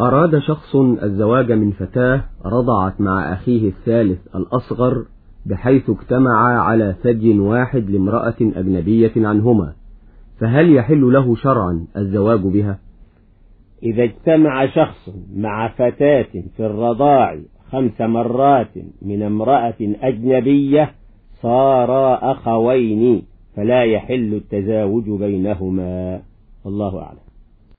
أراد شخص الزواج من فتاة رضعت مع أخيه الثالث الأصغر بحيث اجتمع على ثدي واحد لامرأة أجنبية عنهما فهل يحل له شرعا الزواج بها؟ إذا اجتمع شخص مع فتاة في الرضاع خمس مرات من امرأة أجنبية صارا أخوين فلا يحل التزاوج بينهما. الله أعلم.